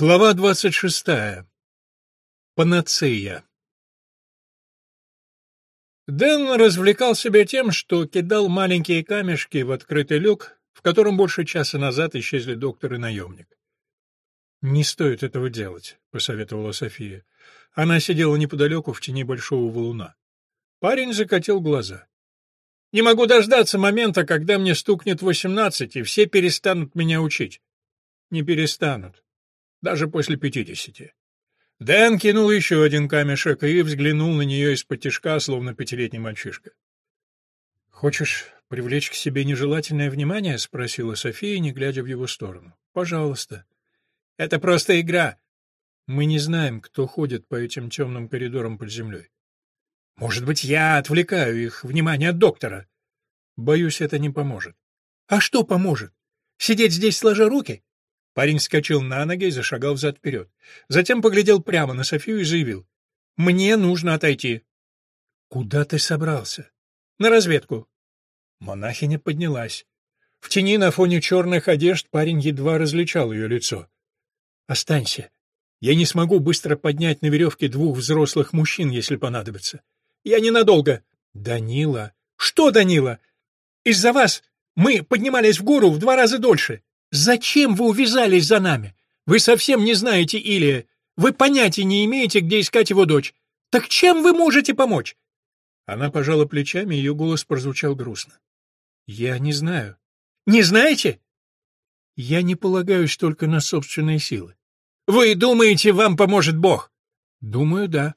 Глава двадцать шестая. Панацея. Дэн развлекал себя тем, что кидал маленькие камешки в открытый люк, в котором больше часа назад исчезли доктор и наемник. «Не стоит этого делать», — посоветовала София. Она сидела неподалеку в тени большого валуна. Парень закатил глаза. «Не могу дождаться момента, когда мне стукнет восемнадцать, и все перестанут меня учить». «Не перестанут даже после пятидесяти. Дэн кинул еще один камешек и взглянул на нее из-под тишка, словно пятилетний мальчишка. «Хочешь привлечь к себе нежелательное внимание?» — спросила София, не глядя в его сторону. «Пожалуйста». «Это просто игра». «Мы не знаем, кто ходит по этим темным коридорам под землей». «Может быть, я отвлекаю их внимание от доктора?» «Боюсь, это не поможет». «А что поможет? Сидеть здесь сложа руки? Парень вскочил на ноги и зашагал взад-вперед. Затем поглядел прямо на Софию и заявил. «Мне нужно отойти». «Куда ты собрался?» «На разведку». Монахиня поднялась. В тени на фоне черных одежд парень едва различал ее лицо. «Останься. Я не смогу быстро поднять на веревке двух взрослых мужчин, если понадобится. Я ненадолго». «Данила». «Что, Данила? Из-за вас мы поднимались в гору в два раза дольше. Зачем вы увязались за нами? Вы совсем не знаете Илия. Вы понятия не имеете, где искать его дочь. Так чем вы можете помочь?» Она пожала плечами, ее голос прозвучал грустно. «Я не знаю». «Не знаете?» «Я не полагаюсь только на собственные силы». «Вы думаете, вам поможет Бог?» «Думаю, да».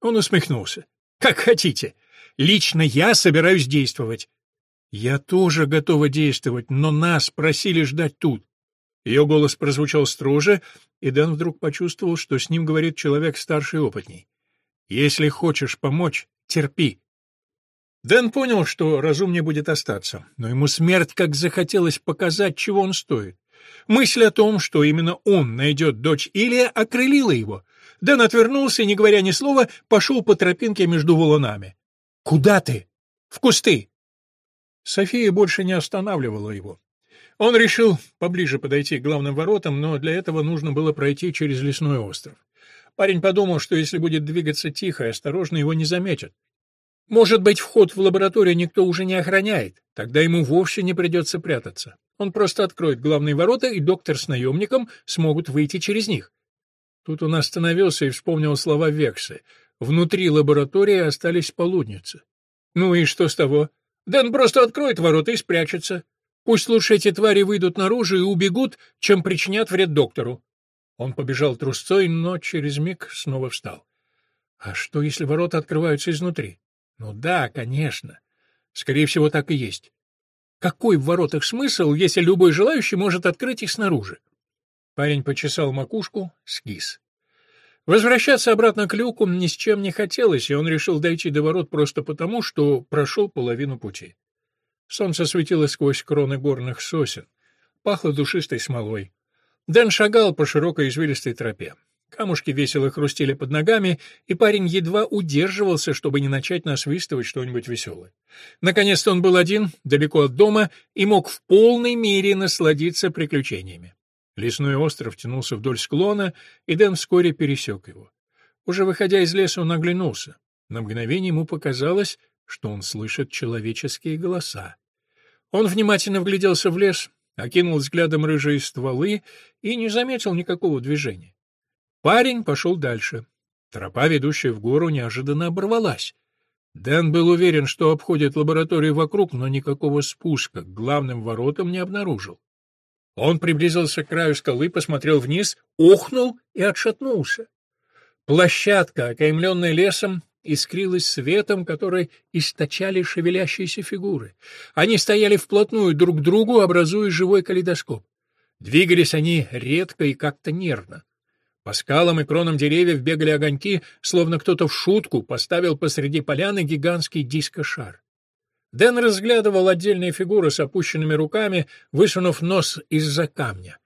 Он усмехнулся. «Как хотите. Лично я собираюсь действовать. «Я тоже готова действовать, но нас просили ждать тут». Ее голос прозвучал строже, и Дэн вдруг почувствовал, что с ним говорит человек старше и опытней. «Если хочешь помочь, терпи». Дэн понял, что разумнее будет остаться, но ему смерть как захотелось показать, чего он стоит. Мысль о том, что именно он найдет дочь Илия, окрылила его. Дэн отвернулся и, не говоря ни слова, пошел по тропинке между валунами. «Куда ты?» «В кусты». София больше не останавливала его. Он решил поближе подойти к главным воротам, но для этого нужно было пройти через лесной остров. Парень подумал, что если будет двигаться тихо и осторожно, его не заметят. Может быть, вход в лабораторию никто уже не охраняет, тогда ему вовсе не придется прятаться. Он просто откроет главные ворота, и доктор с наемником смогут выйти через них. Тут он остановился и вспомнил слова Вексы. Внутри лаборатории остались полудницы. Ну и что с того? Дэн просто откроет ворота и спрячется. Пусть лучше эти твари выйдут наружу и убегут, чем причинят вред доктору. Он побежал трусцой, но через миг снова встал. А что, если ворота открываются изнутри? Ну да, конечно. Скорее всего, так и есть. Какой в воротах смысл, если любой желающий может открыть их снаружи? Парень почесал макушку, скис. Возвращаться обратно к люку ни с чем не хотелось, и он решил дойти до ворот просто потому, что прошел половину пути. Солнце светило сквозь кроны горных сосен, пахло душистой смолой. Дэн шагал по широкой извилистой тропе. Камушки весело хрустели под ногами, и парень едва удерживался, чтобы не начать насвистывать что-нибудь веселое. Наконец-то он был один, далеко от дома, и мог в полной мере насладиться приключениями. Лесной остров тянулся вдоль склона, и Дэн вскоре пересек его. Уже выходя из леса, он оглянулся. На мгновение ему показалось, что он слышит человеческие голоса. Он внимательно вгляделся в лес, окинул взглядом рыжие стволы и не заметил никакого движения. Парень пошел дальше. Тропа, ведущая в гору, неожиданно оборвалась. Дэн был уверен, что обходит лабораторию вокруг, но никакого спуска к главным воротам не обнаружил. Он приблизился к краю скалы, посмотрел вниз, охнул и отшатнулся. Площадка, окаймленная лесом, искрилась светом, который источали шевелящиеся фигуры. Они стояли вплотную друг к другу, образуя живой калейдоскоп. Двигались они редко и как-то нервно. По скалам и кронам деревьев бегали огоньки, словно кто-то в шутку поставил посреди поляны гигантский дискошар. Дэн разглядывал отдельные фигуры с опущенными руками, высунув нос из-за камня.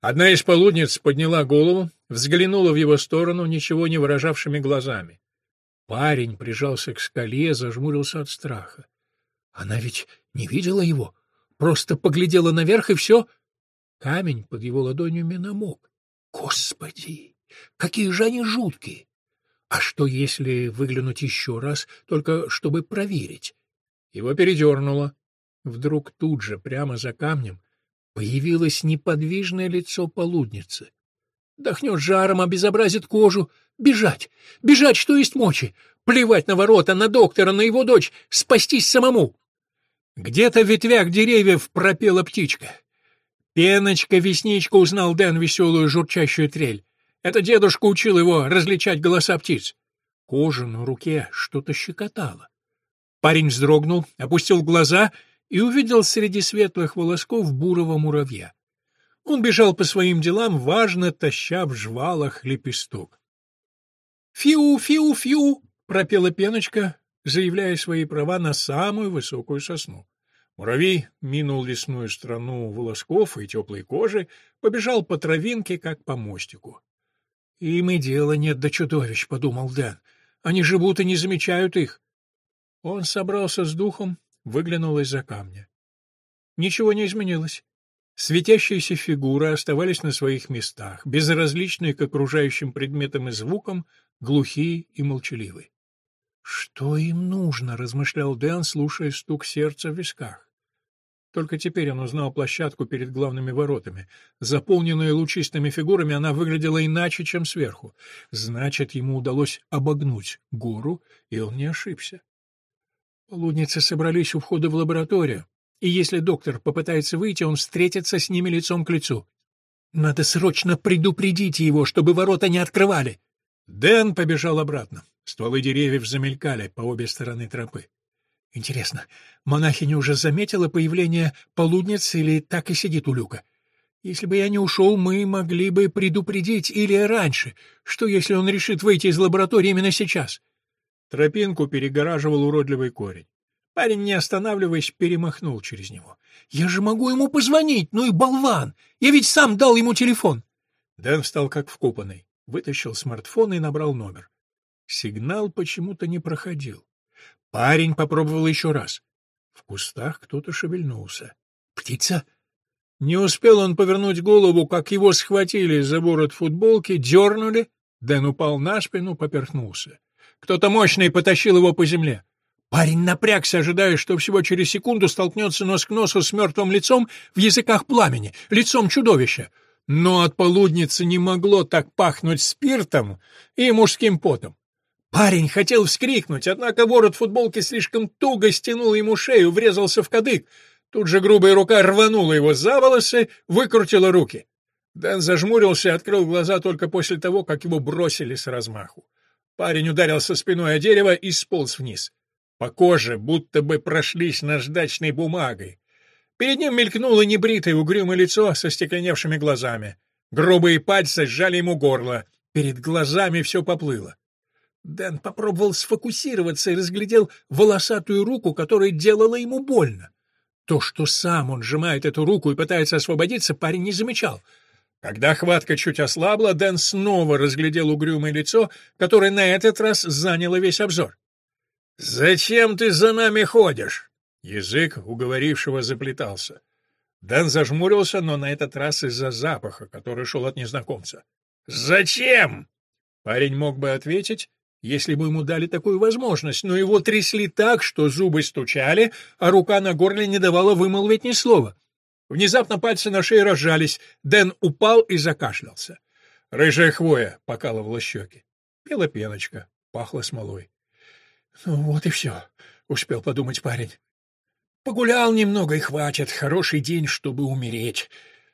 Одна из полудниц подняла голову, взглянула в его сторону ничего не выражавшими глазами. Парень прижался к скале, зажмурился от страха. Она ведь не видела его, просто поглядела наверх и все. Камень под его ладонью намок. Господи, какие же они жуткие! А что, если выглянуть еще раз, только чтобы проверить? Его передернуло. Вдруг тут же, прямо за камнем, появилось неподвижное лицо полудницы. Дохнет жаром, обезобразит кожу. Бежать! Бежать, что есть мочи! Плевать на ворота, на доктора, на его дочь! Спастись самому! Где-то в ветвях деревьев пропела птичка. «Пеночка-весничка» узнал Дэн веселую журчащую трель. Это дедушка учил его различать голоса птиц. Кожа на руке что-то щекотало. Парень вздрогнул, опустил глаза и увидел среди светлых волосков бурого муравья. Он бежал по своим делам, важно таща в жвалах лепесток. «Фиу, фиу, фиу!» — пропела пеночка, заявляя свои права на самую высокую сосну. Муравей минул лесную страну волосков и теплой кожи, побежал по травинке, как по мостику. «Им и дела нет до чудовищ», — подумал Дэн. «Они живут и не замечают их». Он собрался с духом, выглянул из-за камня. Ничего не изменилось. Светящиеся фигуры оставались на своих местах, безразличные к окружающим предметам и звукам, глухие и молчаливые. «Что им нужно?» — размышлял Дэн, слушая стук сердца в висках. Только теперь он узнал площадку перед главными воротами. Заполненная лучистыми фигурами, она выглядела иначе, чем сверху. Значит, ему удалось обогнуть гору, и он не ошибся. Полудницы собрались у входа в лабораторию, и если доктор попытается выйти, он встретится с ними лицом к лицу. Надо срочно предупредить его, чтобы ворота не открывали. Дэн побежал обратно. Стволы деревьев замелькали по обе стороны тропы. Интересно, монахиня уже заметила появление полудниц или так и сидит у люка? Если бы я не ушел, мы могли бы предупредить или раньше. Что, если он решит выйти из лаборатории именно сейчас? Тропинку перегораживал уродливый корень. Парень, не останавливаясь, перемахнул через него. «Я же могу ему позвонить, ну и болван! Я ведь сам дал ему телефон!» Дэн встал как вкопанный, вытащил смартфон и набрал номер. Сигнал почему-то не проходил. Парень попробовал еще раз. В кустах кто-то шевельнулся. «Птица?» Не успел он повернуть голову, как его схватили за ворот футболки, дернули. Дэн упал на спину, поперхнулся. Кто-то мощный потащил его по земле. Парень напрягся, ожидая, что всего через секунду столкнется нос к носу с мертвым лицом в языках пламени, лицом чудовища. Но от полудницы не могло так пахнуть спиртом и мужским потом. Парень хотел вскрикнуть, однако ворот футболки слишком туго стянул ему шею, врезался в кадык. Тут же грубая рука рванула его за волосы, выкрутила руки. Дэн зажмурился и открыл глаза только после того, как его бросили с размаху. Парень ударился спиной о дерево и сполз вниз. По коже будто бы прошлись наждачной бумагой. Перед ним мелькнуло небритое угрюмое лицо со стекленевшими глазами. Грубые пальцы сжали ему горло. Перед глазами все поплыло. Дэн попробовал сфокусироваться и разглядел волосатую руку, которая делала ему больно. То, что сам он сжимает эту руку и пытается освободиться, парень не замечал. Когда хватка чуть ослабла, Дэн снова разглядел угрюмое лицо, которое на этот раз заняло весь обзор. «Зачем ты за нами ходишь?» Язык уговорившего заплетался. Дэн зажмурился, но на этот раз из-за запаха, который шел от незнакомца. «Зачем?» Парень мог бы ответить, если бы ему дали такую возможность, но его трясли так, что зубы стучали, а рука на горле не давала вымолвить ни слова. Внезапно пальцы на шее разжались, Дэн упал и закашлялся. Рыжая хвоя покалывала щеки. Пела пеночка, пахло смолой. «Ну вот и все», — успел подумать парень. «Погулял немного и хватит. Хороший день, чтобы умереть.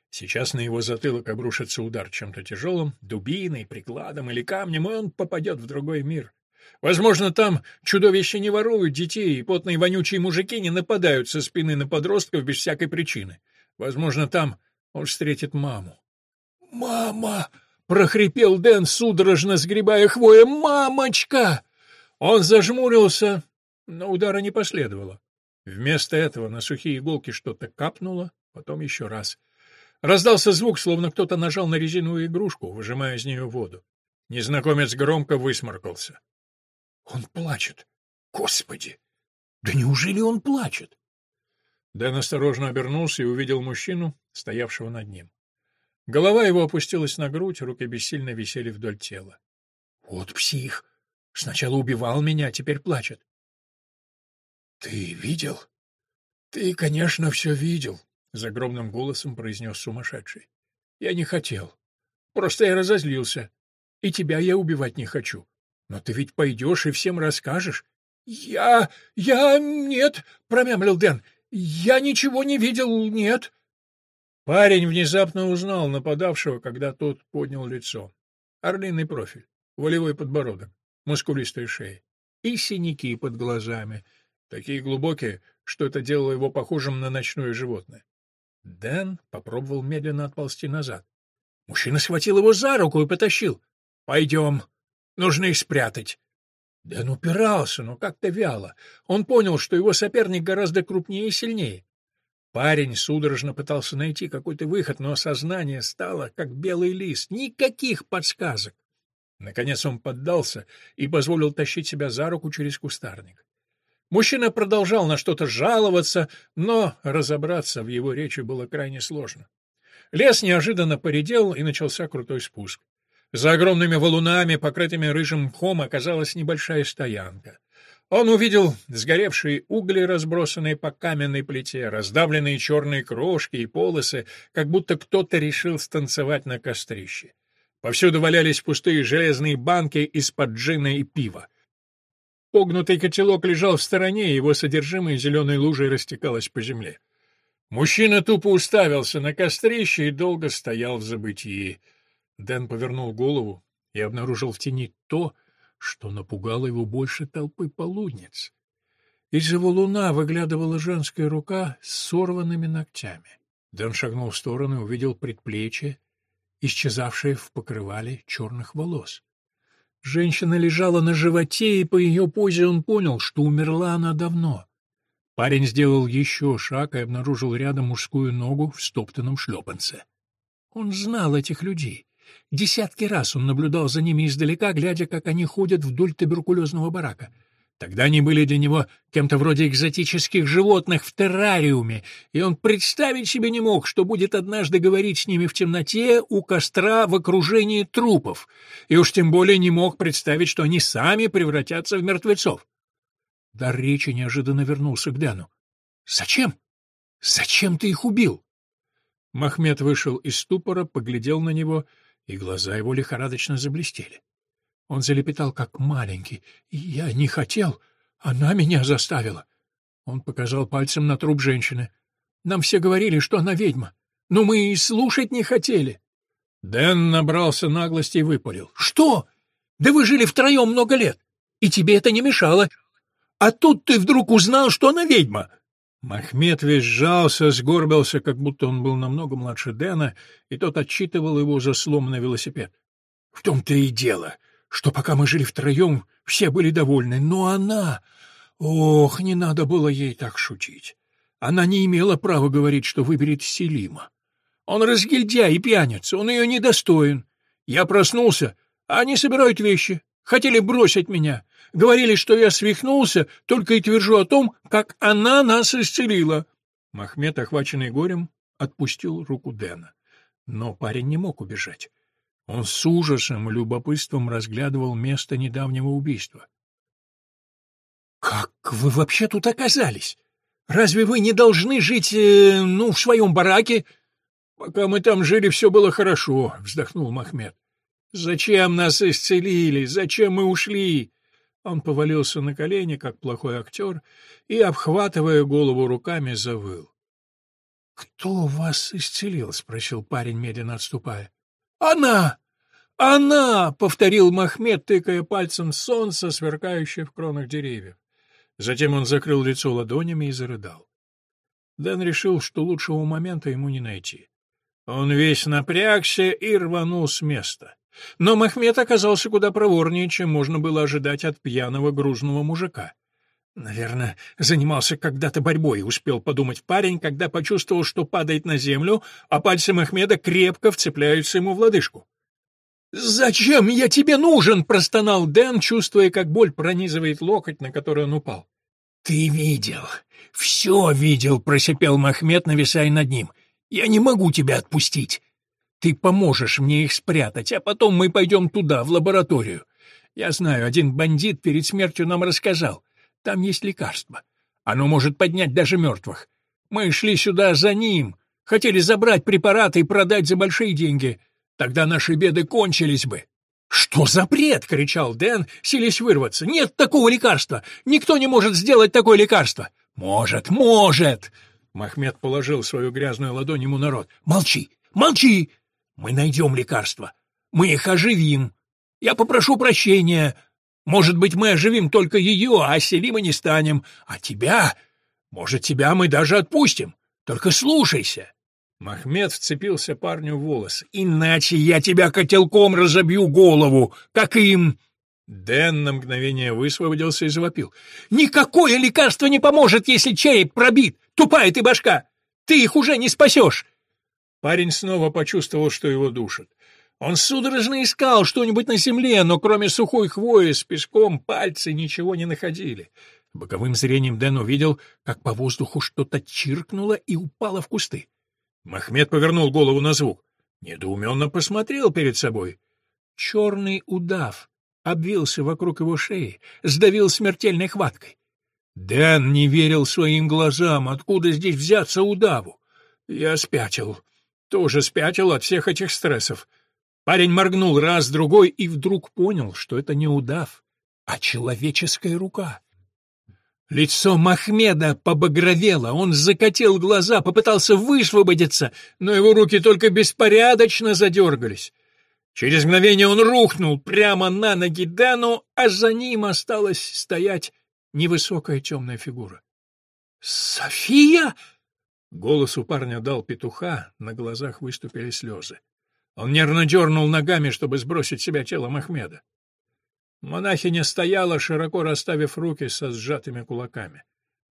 Сейчас на его затылок обрушится удар чем-то тяжелым, дубиной, прикладом или камнем, и он попадет в другой мир. Возможно, там чудовища не воруют детей, и потные вонючие мужики не нападают со спины на подростков без всякой причины. Возможно, там он встретит маму. «Мама!» — прохрипел Дэн, судорожно сгребая хвоя. «Мамочка!» Он зажмурился, но удара не последовало. Вместо этого на сухие иголки что-то капнуло, потом еще раз. Раздался звук, словно кто-то нажал на резиновую игрушку, выжимая из нее воду. Незнакомец громко высморкался. «Он плачет! Господи! Да неужели он плачет?» Дэн осторожно обернулся и увидел мужчину, стоявшего над ним. Голова его опустилась на грудь, руки бессильно висели вдоль тела. Вот псих. Сначала убивал меня, теперь плачет. Ты видел? Ты, конечно, все видел, загробным голосом произнес сумасшедший. Я не хотел. Просто я разозлился. И тебя я убивать не хочу. Но ты ведь пойдешь и всем расскажешь. Я... я... нет, промямлил Дэн. Я ничего не видел, нет. Парень внезапно узнал нападавшего, когда тот поднял лицо. Орлиный профиль, волевой подбородок, мускулистая шея и синяки под глазами, такие глубокие, что это делало его похожим на ночное животное. Дэн попробовал медленно отползти назад. Мужчина схватил его за руку и потащил. «Пойдем. Нужно их спрятать». Дэн упирался, но как-то вяло. Он понял, что его соперник гораздо крупнее и сильнее. Парень судорожно пытался найти какой-то выход, но сознание стало как белый лист, никаких подсказок. Наконец он поддался и позволил тащить себя за руку через кустарник. Мужчина продолжал на что-то жаловаться, но разобраться в его речи было крайне сложно. Лес неожиданно поредел, и начался крутой спуск. За огромными валунами, покрытыми рыжим мхом, оказалась небольшая стоянка. Он увидел сгоревшие угли, разбросанные по каменной плите, раздавленные черные крошки и полосы, как будто кто-то решил станцевать на кострище. Повсюду валялись пустые железные банки из-под джина и пива. Погнутый котелок лежал в стороне, и его содержимое зеленой лужей растекалось по земле. Мужчина тупо уставился на кострище и долго стоял в забытии. Дэн повернул голову и обнаружил в тени то, что напугало его больше толпы полудниц. Из-за валуна выглядывала женская рука с сорванными ногтями. Дэн шагнул в сторону и увидел предплечье, исчезавшее в покрывале черных волос. Женщина лежала на животе, и по ее позе он понял, что умерла она давно. Парень сделал еще шаг и обнаружил рядом мужскую ногу в стоптанном шлепанце. Он знал этих людей. Десятки раз он наблюдал за ними издалека, глядя, как они ходят вдоль туберкулезного барака. Тогда они были для него кем-то вроде экзотических животных в террариуме, и он представить себе не мог, что будет однажды говорить с ними в темноте у костра в окружении трупов, и уж тем более не мог представить, что они сами превратятся в мертвецов. Дар речи неожиданно вернулся к Дэну. «Зачем? Зачем ты их убил?» Махмед вышел из ступора, поглядел на него — и глаза его лихорадочно заблестели. Он залепетал, как маленький. «Я не хотел. Она меня заставила». Он показал пальцем на труп женщины. «Нам все говорили, что она ведьма. Но мы и слушать не хотели». Дэн набрался наглости и выпалил. «Что? Да вы жили втроем много лет, и тебе это не мешало. А тут ты вдруг узнал, что она ведьма. Махмед весь сжался, сгорбился, как будто он был намного младше Дэна, и тот отчитывал его за сломанный велосипед. — В том-то и дело, что пока мы жили втроем, все были довольны, но она... Ох, не надо было ей так шутить. Она не имела права говорить, что выберет Селима. Он разгильдяй и пьяница, он ее недостоин. Я проснулся, а они собирают вещи, хотели бросить меня. Говорили, что я свихнулся, только и твержу о том, как она нас исцелила. Махмед, охваченный горем, отпустил руку Дэна. Но парень не мог убежать. Он с ужасом и любопытством разглядывал место недавнего убийства. «Как вы вообще тут оказались? Разве вы не должны жить, э, ну, в своем бараке?» «Пока мы там жили, все было хорошо», — вздохнул Махмед. «Зачем нас исцелили? Зачем мы ушли? Он повалился на колени, как плохой актер, и, обхватывая голову руками, завыл. — Кто вас исцелил? — спросил парень, медленно отступая. — Она! Она! — повторил Махмед, тыкая пальцем солнце, сверкающее в кронах деревьев. Затем он закрыл лицо ладонями и зарыдал. Дэн решил, что лучшего момента ему не найти. Он весь напрягся и рванул с места. Но Махмед оказался куда проворнее, чем можно было ожидать от пьяного грузного мужика. Наверное, занимался когда-то борьбой, успел подумать парень, когда почувствовал, что падает на землю, а пальцы Махмеда крепко вцепляются ему в лодыжку. «Зачем я тебе нужен?» — простонал Дэн, чувствуя, как боль пронизывает локоть, на который он упал. «Ты видел, все видел», — просипел Махмед, нависая над ним. «Я не могу тебя отпустить. Ты поможешь мне их спрятать, а потом мы пойдем туда, в лабораторию. Я знаю, один бандит перед смертью нам рассказал. Там есть лекарство. Оно может поднять даже мертвых. Мы шли сюда за ним, хотели забрать препараты и продать за большие деньги. Тогда наши беды кончились бы. «Что за бред?» — кричал Дэн, силясь вырваться. «Нет такого лекарства! Никто не может сделать такое лекарство!» «Может, может!» Махмед положил свою грязную ладонь ему на рот. «Молчи! Молчи! Мы найдем лекарство. Мы их оживим. Я попрошу прощения. Может быть, мы оживим только ее, а Селима не станем. А тебя... Может, тебя мы даже отпустим. Только слушайся. Махмед вцепился парню в волос. «Иначе я тебя котелком разобью голову, как им!» Дэн на мгновение высвободился и завопил. «Никакое лекарство не поможет, если череп пробит! Тупая ты башка! Ты их уже не спасешь!» Парень снова почувствовал, что его душат. Он судорожно искал что-нибудь на земле, но кроме сухой хвои с песком пальцы ничего не находили. Боковым зрением Дэн увидел, как по воздуху что-то чиркнуло и упало в кусты. Махмед повернул голову на звук. Недоуменно посмотрел перед собой. Черный удав обвился вокруг его шеи, сдавил смертельной хваткой. Дэн не верил своим глазам, откуда здесь взяться удаву. Я спятил. Тоже спятил от всех этих стрессов. Парень моргнул раз, другой и вдруг понял, что это не удав, а человеческая рука. Лицо Махмеда побагровело, он закатил глаза, попытался высвободиться, но его руки только беспорядочно задергались. Через мгновение он рухнул прямо на ноги Дэну, а за ним осталась стоять невысокая темная фигура. «София!» Голос у парня дал петуха, на глазах выступили слезы. Он нервно дернул ногами, чтобы сбросить себя тело Махмеда. Монахиня стояла, широко расставив руки со сжатыми кулаками.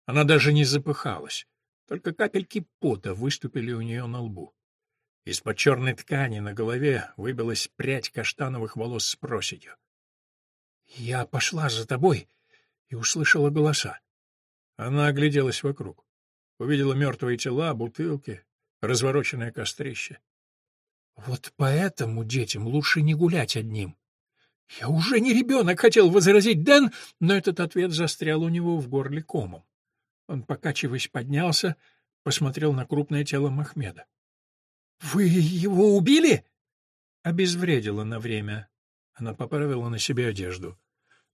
Она даже не запыхалась, только капельки пота выступили у нее на лбу. Из-под черной ткани на голове выбилась прядь каштановых волос с проседью. «Я пошла за тобой и услышала голоса». Она огляделась вокруг. Увидела мертвые тела, бутылки, развороченное кострище. «Вот поэтому детям лучше не гулять одним. «Я уже не ребенок», — хотел возразить Дэн, но этот ответ застрял у него в горле комом. Он, покачиваясь, поднялся, посмотрел на крупное тело Махмеда. «Вы его убили?» Обезвредила на время. Она поправила на себе одежду.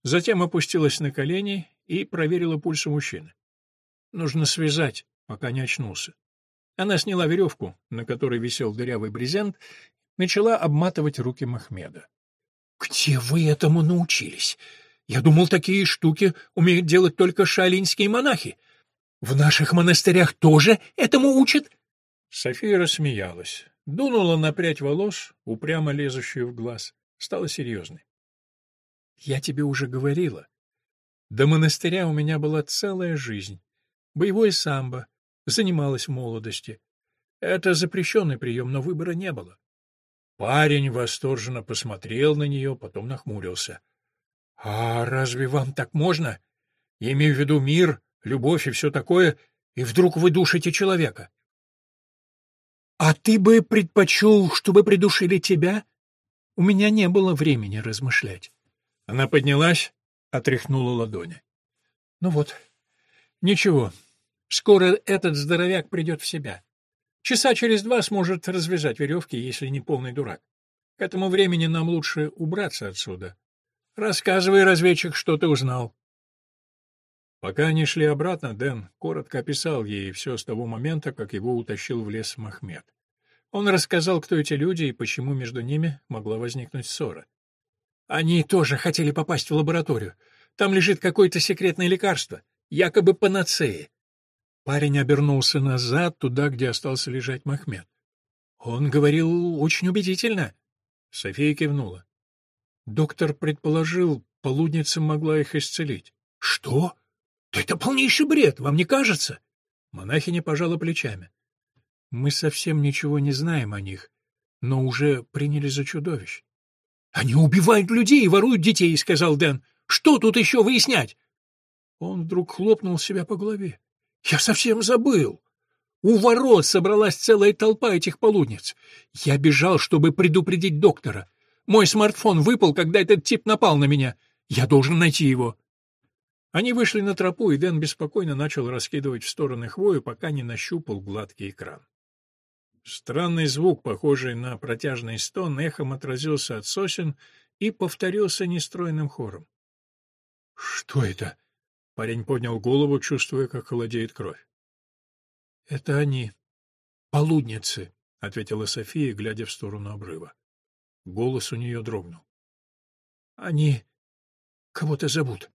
Затем опустилась на колени и проверила пульс мужчины. Нужно связать, пока не очнулся. Она сняла веревку, на которой висел дырявый брезент, начала обматывать руки Махмеда. Где вы этому научились? Я думал, такие штуки умеют делать только шалинские монахи. В наших монастырях тоже этому учат? София рассмеялась, дунула на прядь волос, упрямо лезущую в глаз, стала серьезной. Я тебе уже говорила. До монастыря у меня была целая жизнь. Боевое самбо, занималась в молодости. Это запрещенный прием, но выбора не было. Парень восторженно посмотрел на нее, потом нахмурился. — А разве вам так можно? Я имею в виду мир, любовь и все такое, и вдруг вы душите человека. — А ты бы предпочел, чтобы придушили тебя? У меня не было времени размышлять. Она поднялась, отряхнула ладони. — Ну вот, ничего, скоро этот здоровяк придет в себя. Часа через два сможет развязать веревки, если не полный дурак. К этому времени нам лучше убраться отсюда. Рассказывай, разведчик, что ты узнал. Пока они шли обратно, Дэн коротко описал ей все с того момента, как его утащил в лес Махмед. Он рассказал, кто эти люди и почему между ними могла возникнуть ссора. Они тоже хотели попасть в лабораторию. Там лежит какое-то секретное лекарство, якобы панацея. Парень обернулся назад, туда, где остался лежать Махмед. Он говорил очень убедительно. София кивнула. Доктор предположил, полудница могла их исцелить. Что? Да это полнейший бред, вам не кажется? Монахиня пожала плечами. Мы совсем ничего не знаем о них, но уже приняли за чудовищ. Они убивают людей и воруют детей, сказал Дэн. Что тут еще выяснять? Он вдруг хлопнул себя по голове. Я совсем забыл. У ворот собралась целая толпа этих полудниц. Я бежал, чтобы предупредить доктора. Мой смартфон выпал, когда этот тип напал на меня. Я должен найти его. Они вышли на тропу, и Дэн беспокойно начал раскидывать в стороны хвою, пока не нащупал гладкий экран. Странный звук, похожий на протяжный стон, эхом отразился от сосен и повторился нестройным хором. — Что это? — парень поднял голову, чувствуя, как холодеет кровь. — Это они. Полудницы, — ответила София, глядя в сторону обрыва. Голос у нее дрогнул. — Они кого-то зовут.